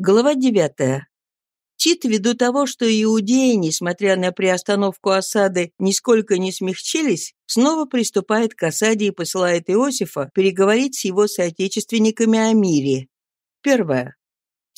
Глава 9. Тит, ввиду того, что иудеи, несмотря на приостановку осады, нисколько не смягчились, снова приступает к осаде и посылает Иосифа переговорить с его соотечественниками о мире. Первое.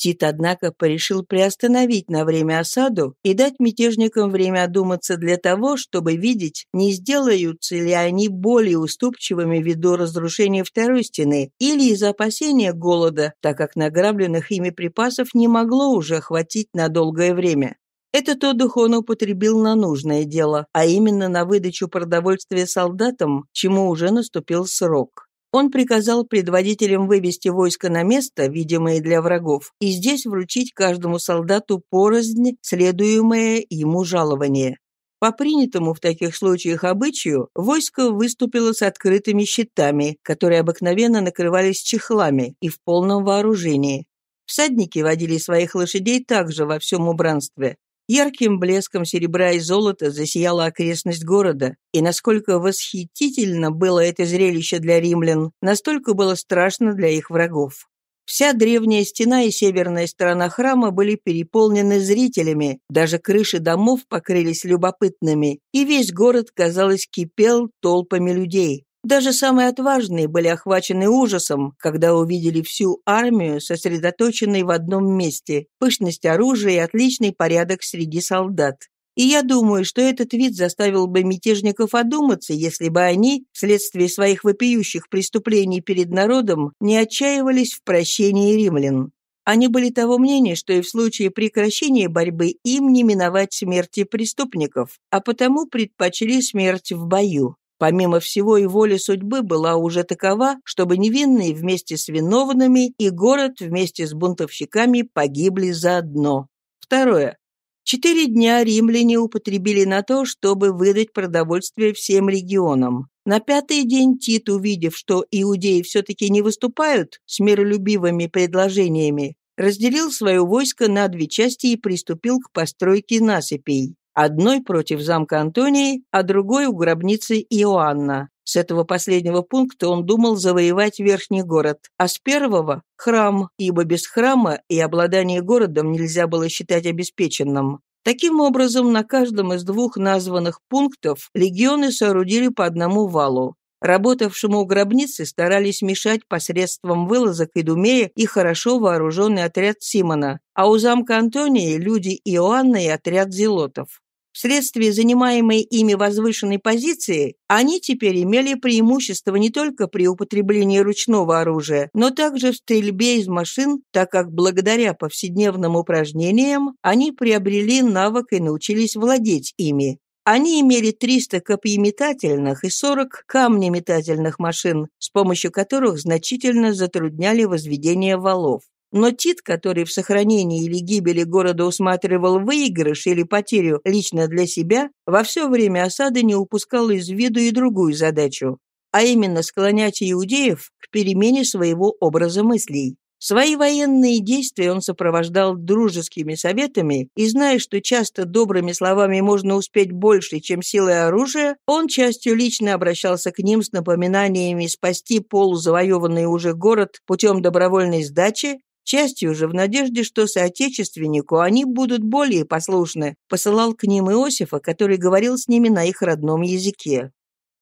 Тит, однако, порешил приостановить на время осаду и дать мятежникам время одуматься для того, чтобы видеть, не сделаются ли они более уступчивыми ввиду разрушения второй стены или из опасения голода, так как награбленных ими припасов не могло уже хватить на долгое время. Этот отдых он употребил на нужное дело, а именно на выдачу продовольствия солдатам, чему уже наступил срок. Он приказал предводителям вывести войско на место, видимое для врагов, и здесь вручить каждому солдату порознь, следуемое ему жалование. По принятому в таких случаях обычаю, войско выступило с открытыми щитами, которые обыкновенно накрывались чехлами и в полном вооружении. Всадники водили своих лошадей также во всем убранстве. Ярким блеском серебра и золота засияла окрестность города, и насколько восхитительно было это зрелище для римлян, настолько было страшно для их врагов. Вся древняя стена и северная сторона храма были переполнены зрителями, даже крыши домов покрылись любопытными, и весь город, казалось, кипел толпами людей. Даже самые отважные были охвачены ужасом, когда увидели всю армию, сосредоточенной в одном месте, пышность оружия и отличный порядок среди солдат. И я думаю, что этот вид заставил бы мятежников одуматься, если бы они, вследствие своих вопиющих преступлений перед народом, не отчаивались в прощении римлян. Они были того мнения, что и в случае прекращения борьбы им не миновать смерти преступников, а потому предпочли смерть в бою. Помимо всего и воля судьбы была уже такова, чтобы невинные вместе с виновными и город вместе с бунтовщиками погибли заодно. Второе. Четыре дня римляне употребили на то, чтобы выдать продовольствие всем регионам. На пятый день Тит, увидев, что иудеи все-таки не выступают с миролюбивыми предложениями, разделил свое войско на две части и приступил к постройке насыпей. Одной против замка Антонии, а другой у гробницы Иоанна. С этого последнего пункта он думал завоевать верхний город, а с первого – храм, ибо без храма и обладание городом нельзя было считать обеспеченным. Таким образом, на каждом из двух названных пунктов легионы соорудили по одному валу. Работавшему у гробницы старались мешать посредством вылазок и думея и хорошо вооруженный отряд Симона, а у замка Антония – люди Иоанна и отряд зелотов. Вследствие занимаемой ими возвышенной позиции, они теперь имели преимущество не только при употреблении ручного оружия, но также в стрельбе из машин, так как благодаря повседневным упражнениям они приобрели навык и научились владеть ими. Они имели 300 копьеметательных и 40 камнеметательных машин, с помощью которых значительно затрудняли возведение валов. Но Тит, который в сохранении или гибели города усматривал выигрыш или потерю лично для себя, во все время осады не упускал из виду и другую задачу, а именно склонять иудеев к перемене своего образа мыслей. Свои военные действия он сопровождал дружескими советами, и зная, что часто добрыми словами можно успеть больше, чем силой оружия, он частью лично обращался к ним с напоминаниями спасти полузавоеванный уже город путем добровольной сдачи, частью же в надежде, что соотечественнику они будут более послушны, посылал к ним Иосифа, который говорил с ними на их родном языке.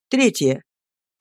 Третье.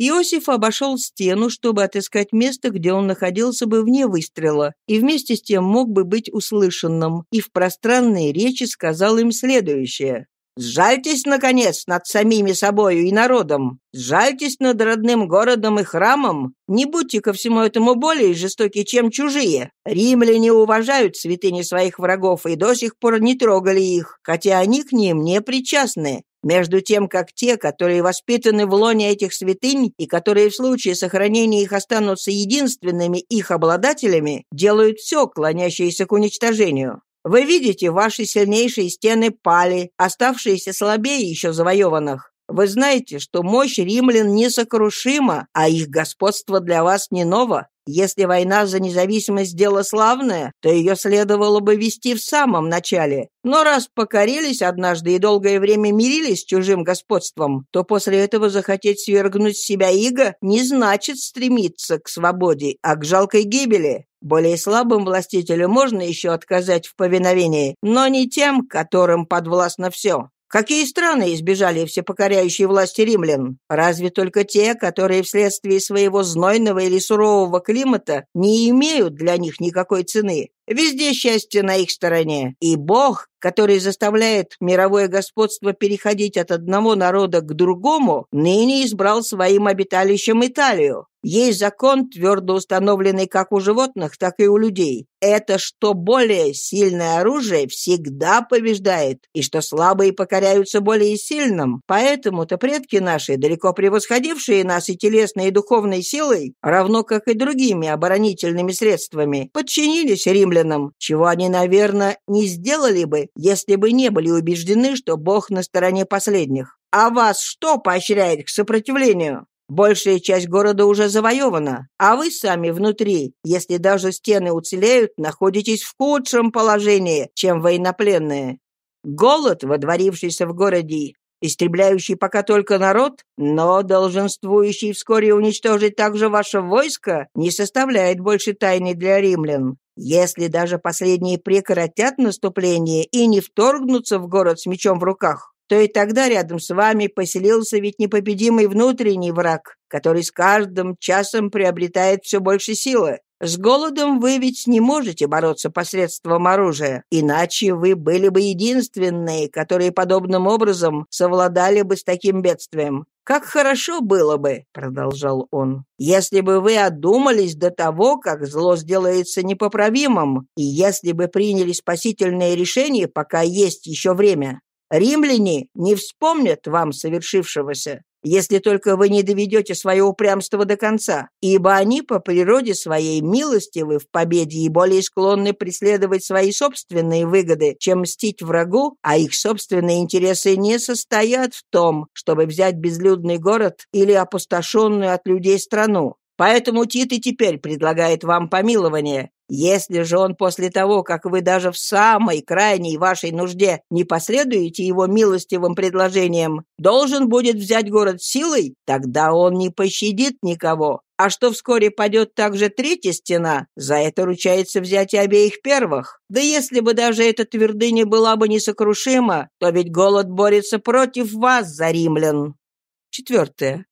Иосиф обошел стену, чтобы отыскать место, где он находился бы вне выстрела, и вместе с тем мог бы быть услышанным, и в пространной речи сказал им следующее. «Сжальтесь, наконец, над самими собою и народом. Сжальтесь над родным городом и храмом. Не будьте ко всему этому более жестоки, чем чужие. Римляне уважают святыни своих врагов и до сих пор не трогали их, хотя они к ним не причастны. Между тем, как те, которые воспитаны в лоне этих святынь и которые в случае сохранения их останутся единственными их обладателями, делают все, клонящееся к уничтожению. Вы видите, ваши сильнейшие стены пали, оставшиеся слабее еще завоеванных. Вы знаете, что мощь римлян несокрушима, а их господство для вас не ново. Если война за независимость – дело славное, то ее следовало бы вести в самом начале. Но раз покорились однажды и долгое время мирились с чужим господством, то после этого захотеть свергнуть себя иго не значит стремиться к свободе, а к жалкой гибели. Более слабым властителю можно еще отказать в повиновении, но не тем, которым подвластно все. Какие страны избежали всепокоряющей власти римлян? Разве только те, которые вследствие своего знойного или сурового климата не имеют для них никакой цены. Везде счастье на их стороне. И Бог, который заставляет мировое господство переходить от одного народа к другому, ныне избрал своим обиталищем Италию. Есть закон, твердо установленный как у животных, так и у людей. Это что более сильное оружие всегда побеждает, и что слабые покоряются более сильным. Поэтому-то предки наши, далеко превосходившие нас и телесной, и духовной силой, равно как и другими оборонительными средствами, подчинились римлянам, чего они, наверное, не сделали бы, если бы не были убеждены, что Бог на стороне последних. А вас что поощряет к сопротивлению? Большая часть города уже завоевана, а вы сами внутри, если даже стены уцелеют, находитесь в худшем положении, чем военнопленные. Голод, водворившийся в городе, истребляющий пока только народ, но долженствующий вскоре уничтожить также ваше войско, не составляет больше тайны для римлян. Если даже последние прекратят наступление и не вторгнутся в город с мечом в руках, то и тогда рядом с вами поселился ведь непобедимый внутренний враг, который с каждым часом приобретает все больше силы. С голодом вы ведь не можете бороться посредством оружия, иначе вы были бы единственные, которые подобным образом совладали бы с таким бедствием. «Как хорошо было бы», — продолжал он, «если бы вы одумались до того, как зло сделается непоправимым, и если бы приняли спасительное решение, пока есть еще время. Римляне не вспомнят вам совершившегося, если только вы не доведете свое упрямство до конца, ибо они по природе своей милостивы в победе и более склонны преследовать свои собственные выгоды, чем мстить врагу, а их собственные интересы не состоят в том, чтобы взять безлюдный город или опустошенную от людей страну. Поэтому Тит и теперь предлагает вам помилование. Если же он после того, как вы даже в самой крайней вашей нужде не последуете его милостивым предложениям, должен будет взять город силой, тогда он не пощадит никого. А что вскоре падет также третья стена, за это ручается взятие обеих первых. Да если бы даже эта твердыня была бы несокрушима, то ведь голод борется против вас за римлян. Четвертое.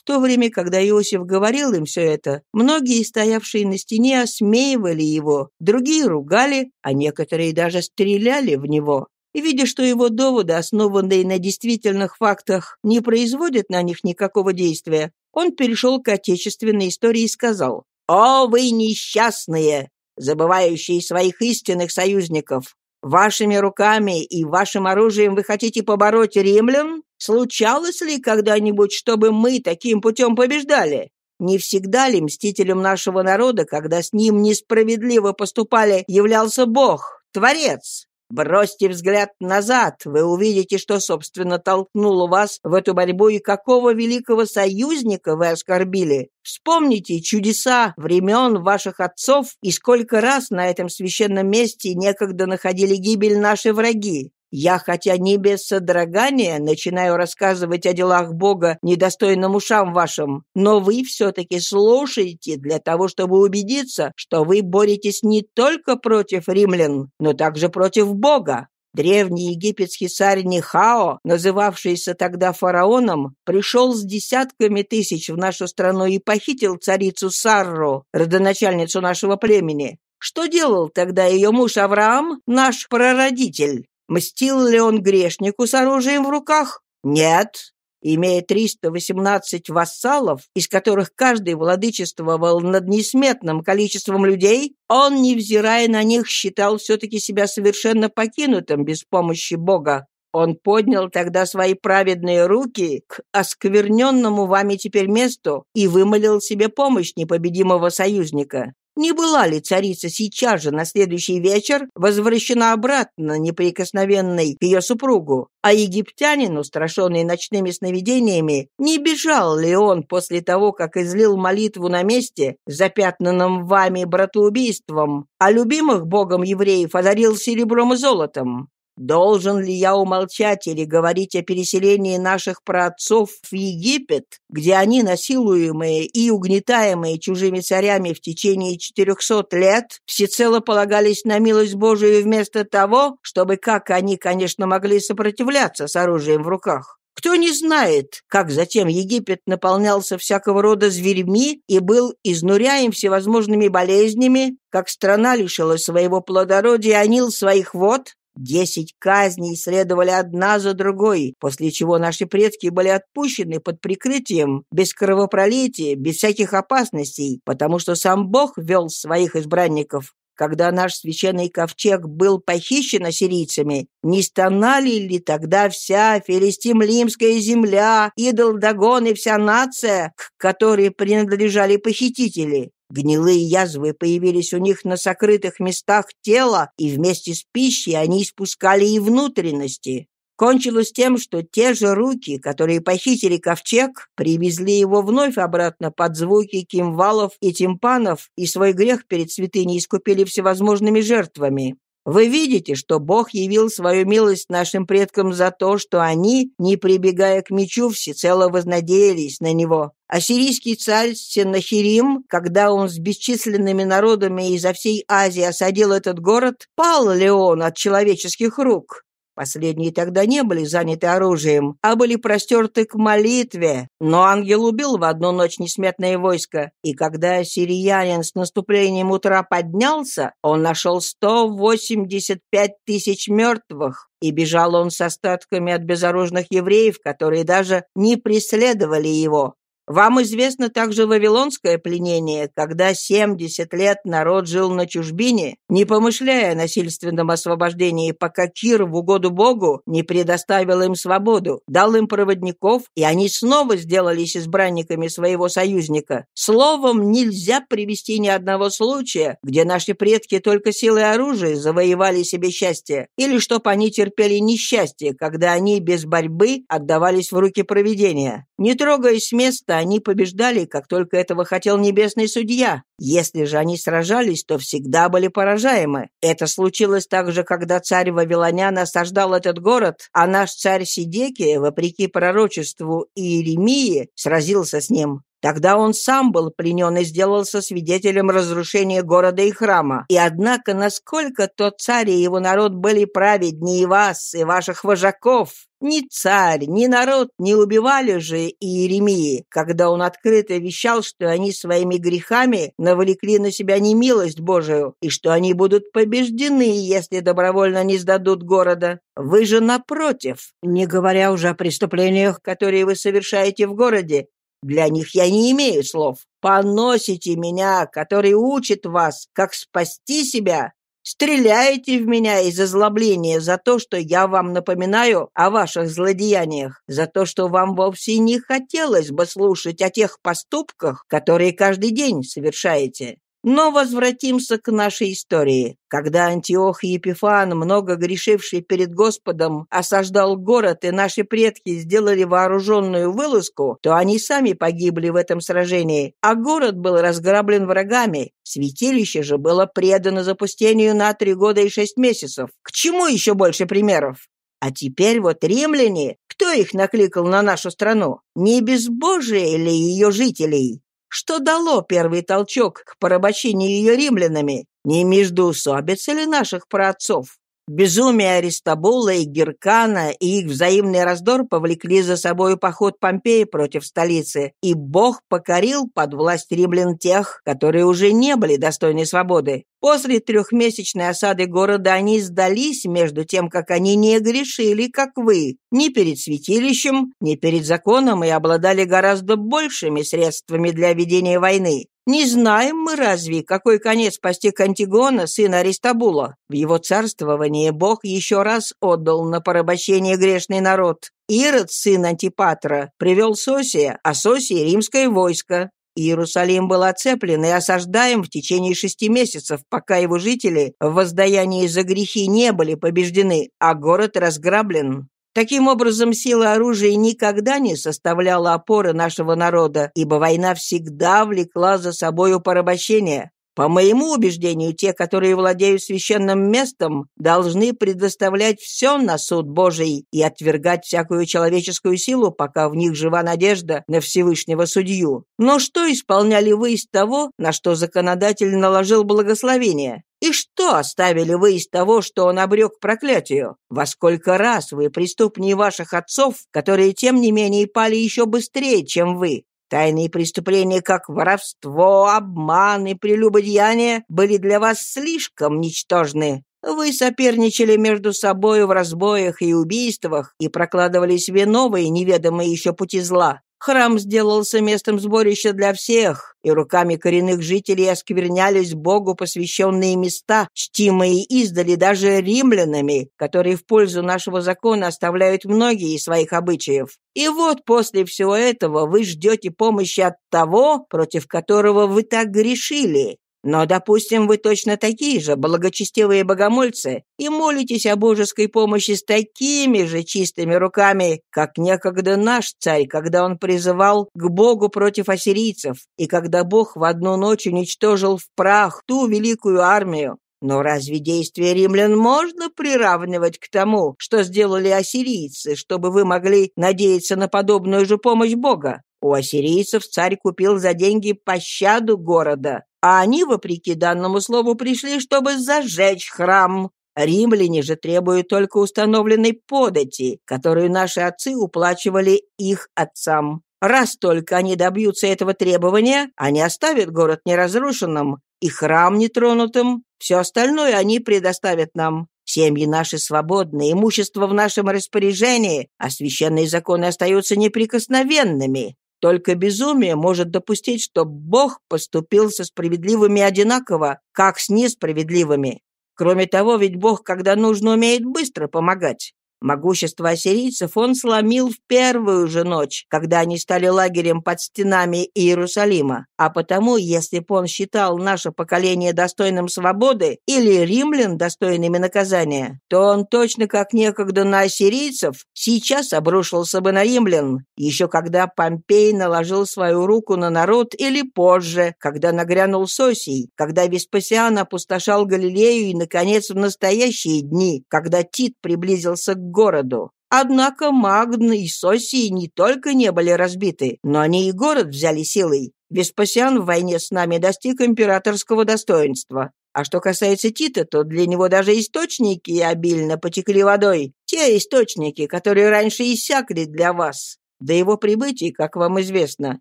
В то время, когда Иосиф говорил им все это, многие, стоявшие на стене, осмеивали его, другие ругали, а некоторые даже стреляли в него. И видя, что его доводы, основанные на действительных фактах, не производят на них никакого действия, он перешел к отечественной истории и сказал, «О, вы несчастные, забывающие своих истинных союзников! Вашими руками и вашим оружием вы хотите побороть римлян? Случалось ли когда-нибудь, чтобы мы таким путем побеждали? Не всегда ли мстителем нашего народа, когда с ним несправедливо поступали, являлся Бог, Творец? Бросьте взгляд назад, вы увидите, что, собственно, толкнуло вас в эту борьбу и какого великого союзника вы оскорбили. Вспомните чудеса времен ваших отцов и сколько раз на этом священном месте некогда находили гибель наши враги. Я, хотя не без содрогания, начинаю рассказывать о делах Бога недостойным ушам вашим, но вы все-таки слушаете для того, чтобы убедиться, что вы боретесь не только против римлян, но также против Бога. Древний египетский царь Нихао, называвшийся тогда фараоном, пришел с десятками тысяч в нашу страну и похитил царицу Сарру, родоначальницу нашего племени. Что делал тогда ее муж Авраам, наш прародитель? Мстил ли он грешнику с оружием в руках? Нет. Имея 318 вассалов, из которых каждый владычествовал над несметным количеством людей, он, невзирая на них, считал все-таки себя совершенно покинутым без помощи Бога. Он поднял тогда свои праведные руки к оскверненному вами теперь месту и вымолил себе помощь непобедимого союзника. Не была ли царица сейчас же на следующий вечер возвращена обратно неприкосновенной к ее супругу? А египтянин, устрашенный ночными сновидениями, не бежал ли он после того, как излил молитву на месте, запятнанном вами братоубийством, а любимых богом евреев одарил серебром и золотом? Должен ли я умолчать или говорить о переселении наших праотцов в Египет, где они, насилуемые и угнетаемые чужими царями в течение четырехсот лет, всецело полагались на милость Божию вместо того, чтобы, как они, конечно, могли сопротивляться с оружием в руках? Кто не знает, как затем Египет наполнялся всякого рода зверьми и был изнуряем всевозможными болезнями, как страна лишилась своего плодородия, анил своих вод, Десять казней следовали одна за другой, после чего наши предки были отпущены под прикрытием, без кровопролития, без всяких опасностей, потому что сам Бог вел своих избранников. Когда наш священный ковчег был похищен ассирийцами, не стонали ли тогда вся филистимлимская земля, идол Дагон и вся нация, к которой принадлежали похитители? Гнилые язвы появились у них на сокрытых местах тела, и вместе с пищей они испускали и внутренности. Кончилось тем, что те же руки, которые похитили ковчег, привезли его вновь обратно под звуки кимвалов и тимпанов, и свой грех перед святыней искупили всевозможными жертвами. Вы видите, что Бог явил свою милость нашим предкам за то, что они, не прибегая к мечу, всецело вознадеялись на него. Ассирийский царь Сеннахирим, когда он с бесчисленными народами изо всей Азии осадил этот город, пал ли он от человеческих рук? Последние тогда не были заняты оружием, а были простерты к молитве. Но ангел убил в одну ночь несметное войско, и когда сириянин с наступлением утра поднялся, он нашел 185 тысяч мертвых, и бежал он с остатками от безоружных евреев, которые даже не преследовали его. Вам известно также вавилонское пленение, когда 70 лет народ жил на чужбине, не помышляя о насильственном освобождении, пока Кир в угоду Богу не предоставил им свободу, дал им проводников, и они снова сделались избранниками своего союзника. Словом, нельзя привести ни одного случая, где наши предки только силой оружия завоевали себе счастье, или чтоб они терпели несчастье, когда они без борьбы отдавались в руки провидения. Не трогаясь с места, они побеждали, как только этого хотел небесный судья. Если же они сражались, то всегда были поражаемы. Это случилось также, когда царь Вавилонян осаждал этот город, а наш царь Сидекия, вопреки пророчеству Иеремии, сразился с ним. Тогда он сам был пленен и сделался свидетелем разрушения города и храма. И однако, насколько тот царь и его народ были праведнее вас и ваших вожаков, ни царь, ни народ не убивали же Иеремии, когда он открыто вещал, что они своими грехами навлекли на себя немилость Божию, и что они будут побеждены, если добровольно не сдадут города. Вы же напротив, не говоря уже о преступлениях, которые вы совершаете в городе, для них я не имею слов. Поносите меня, который учит вас, как спасти себя. Стреляете в меня из озлобления за то, что я вам напоминаю о ваших злодеяниях, за то, что вам вовсе не хотелось бы слушать о тех поступках, которые каждый день совершаете. Но возвратимся к нашей истории. Когда Антиох Епифан, много грешивший перед Господом, осаждал город, и наши предки сделали вооруженную вылазку, то они сами погибли в этом сражении, а город был разграблен врагами. Святилище же было предано запустению на три года и шесть месяцев. К чему еще больше примеров? А теперь вот римляне, кто их накликал на нашу страну? Не безбожие ли ее жителей? Что дало первый толчок к порабощению ее римлянами? Не междоусобица ли наших праотцов? Безумие Аристобула и Геркана и их взаимный раздор повлекли за собой поход Помпеи против столицы, и Бог покорил под власть римлян тех, которые уже не были достойны свободы. После трехмесячной осады города они сдались, между тем, как они не грешили, как вы, ни перед святилищем, ни перед законом и обладали гораздо большими средствами для ведения войны. Не знаем мы разве, какой конец постиг Антигона, сына Аристабула. В его царствование Бог еще раз отдал на порабощение грешный народ. Ирод, сын Антипатра, привел Сосия, а Сосия — римское войско. Иерусалим был оцеплен и осаждаем в течение шести месяцев, пока его жители в воздаянии за грехи не были побеждены, а город разграблен. Таким образом, сила оружия никогда не составляла опоры нашего народа, ибо война всегда влекла за собою порабощение. По моему убеждению, те, которые владеют священным местом, должны предоставлять все на суд Божий и отвергать всякую человеческую силу, пока в них жива надежда на Всевышнего судью. Но что исполняли вы из того, на что законодатель наложил благословение? И что оставили вы из того, что он обрек проклятию? Во сколько раз вы преступнее ваших отцов, которые, тем не менее, пали еще быстрее, чем вы? Тайные преступления, как воровство, обман и прелюбодеяние, были для вас слишком ничтожны. Вы соперничали между собою в разбоях и убийствах и прокладывали себе новые, неведомые еще пути зла. Храм сделался местом сборища для всех, и руками коренных жителей осквернялись Богу посвященные места, чтимые издали даже римлянами, которые в пользу нашего закона оставляют многие из своих обычаев. И вот после всего этого вы ждете помощи от того, против которого вы так грешили. Но, допустим, вы точно такие же благочестивые богомольцы и молитесь о божеской помощи с такими же чистыми руками, как некогда наш царь, когда он призывал к Богу против ассирийцев, и когда Бог в одну ночь уничтожил в прах ту великую армию. Но разве действия римлян можно приравнивать к тому, что сделали ассирийцы, чтобы вы могли надеяться на подобную же помощь Бога? У ассирийцев царь купил за деньги пощаду города, а они, вопреки данному слову, пришли, чтобы зажечь храм. Римляне же требуют только установленной подати, которую наши отцы уплачивали их отцам. Раз только они добьются этого требования, они оставят город неразрушенным и храм нетронутым. Все остальное они предоставят нам. Семьи наши свободны, имущество в нашем распоряжении, а священные законы остаются неприкосновенными. Только безумие может допустить, что Бог поступил со справедливыми одинаково, как с несправедливыми. Кроме того, ведь Бог, когда нужно, умеет быстро помогать. Могущество ассирийцев он сломил в первую же ночь, когда они стали лагерем под стенами Иерусалима. А потому, если бы он считал наше поколение достойным свободы или римлян достойными наказания, то он точно как некогда на ассирийцев сейчас обрушился бы на римлян, еще когда Помпей наложил свою руку на народ или позже, когда нагрянул Сосий, когда Веспасиан опустошал Галилею и, наконец, в настоящие дни, когда Тит приблизился к городу. Однако Магн и Сосии не только не были разбиты, но они и город взяли силой. Веспасиан в войне с нами достиг императорского достоинства. А что касается Тита, то для него даже источники обильно потекли водой. Те источники, которые раньше иссякли для вас. До его прибытия, как вам известно,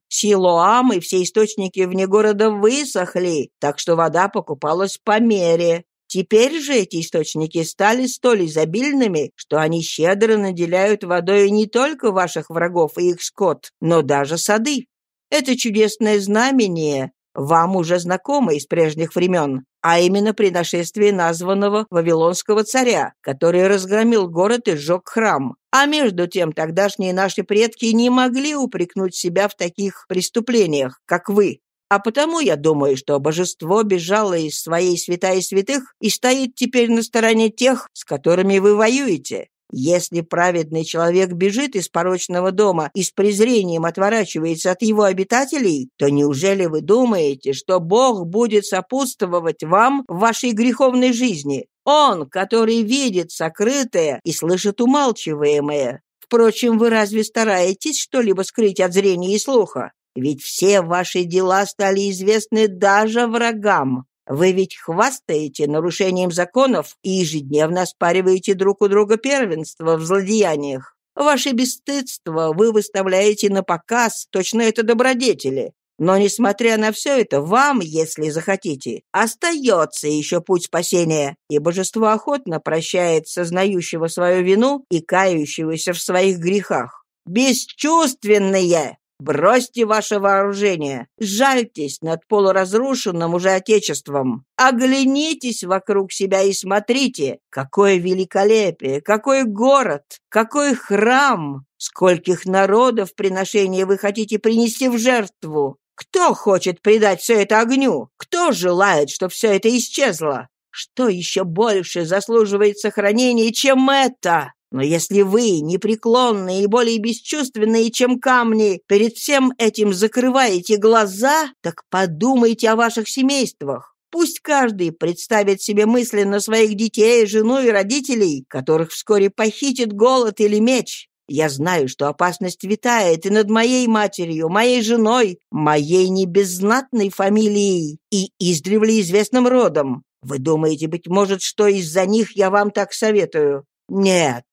Силоам и все источники вне города высохли, так что вода покупалась по мере. Теперь же эти источники стали столь изобильными, что они щедро наделяют водой не только ваших врагов и их скот, но даже сады. Это чудесное знамение вам уже знакомо из прежних времен, а именно при нашествии названного Вавилонского царя, который разгромил город и сжег храм. А между тем тогдашние наши предки не могли упрекнуть себя в таких преступлениях, как вы. А потому я думаю, что божество бежало из своей святая святых и стоит теперь на стороне тех, с которыми вы воюете. Если праведный человек бежит из порочного дома и с презрением отворачивается от его обитателей, то неужели вы думаете, что Бог будет сопутствовать вам в вашей греховной жизни? Он, который видит сокрытое и слышит умалчиваемое. Впрочем, вы разве стараетесь что-либо скрыть от зрения и слуха? Ведь все ваши дела стали известны даже врагам. Вы ведь хвастаете нарушением законов и ежедневно оспариваете друг у друга первенство в злодеяниях. Ваше бесстыдство вы выставляете на показ, точно это добродетели. Но, несмотря на все это, вам, если захотите, остается еще путь спасения, и божество охотно прощает сознающего свою вину и кающегося в своих грехах. Бесчувственные! Бросьте ваше вооружение, жальтесь над полуразрушенным уже Отечеством, оглянитесь вокруг себя и смотрите, какое великолепие, какой город, какой храм, скольких народов приношения вы хотите принести в жертву, Кто хочет предать все это огню? Кто желает, чтобы все это исчезло? Что еще больше заслуживает сохранения, чем это? Но если вы, непреклонные и более бесчувственные, чем камни, перед всем этим закрываете глаза, так подумайте о ваших семействах. Пусть каждый представит себе мысленно своих детей, жену и родителей, которых вскоре похитит голод или меч. Я знаю, что опасность витает и над моей матерью, моей женой, моей небезнатной фамилией и издревле известным родом. Вы думаете, быть может, что из-за них я вам так советую? Нет.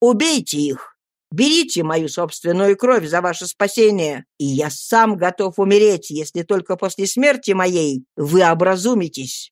Убейте их. Берите мою собственную кровь за ваше спасение, и я сам готов умереть, если только после смерти моей вы образумитесь.